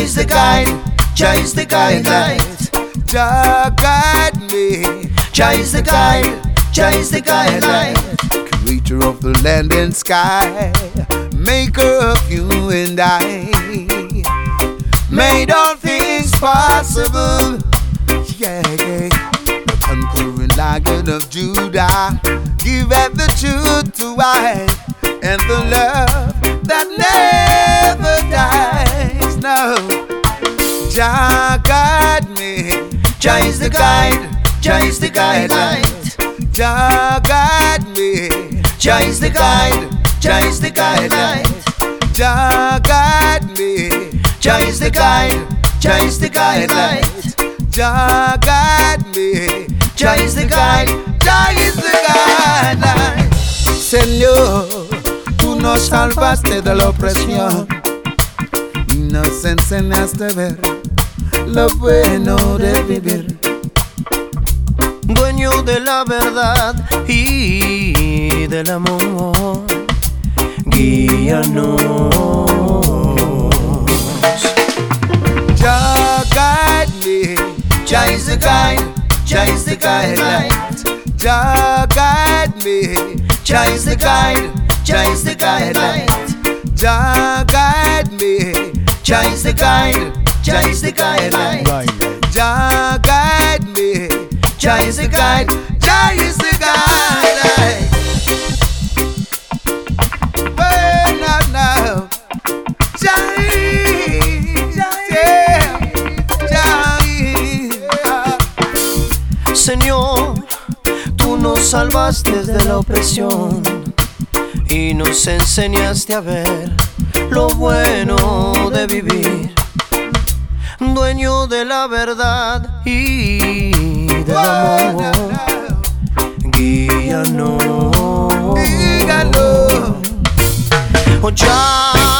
is the guide, Jah is the guidelight. Jah guide me. Jah is the guide, Jah is the guidelight. Creator of the land and sky, maker of you and I, made all things possible. Yeah, yeah. The conquering lion of Judah, give at the truth to I, and the love the guide, Jah is the guidelight. Jah guide me. Jah is the guide, Jah is the guidelight. Jah guide me. Jah is the guide, Jah is the guidelight. Jah guide me. Jah is the guide, Jah is the guideline. Señor, tú nos salvaste de la opresión y nos enseñaste a ver lo bueno de vivir. De la verdad y del amor. Guíanos. Jah guide me. Jah is the guide, Jah is the guidelight. Jah guide me. Jah is the guide, Jah is the guidelight. Jah guide me. Jah is the guide, Jah is the guidelight. Jah. Jah is the guide, Jah is the guide. Señor, tú nos salvaste de la opresión y nos enseñaste a ver lo bueno de vivir. Dueño de la verdad y Jah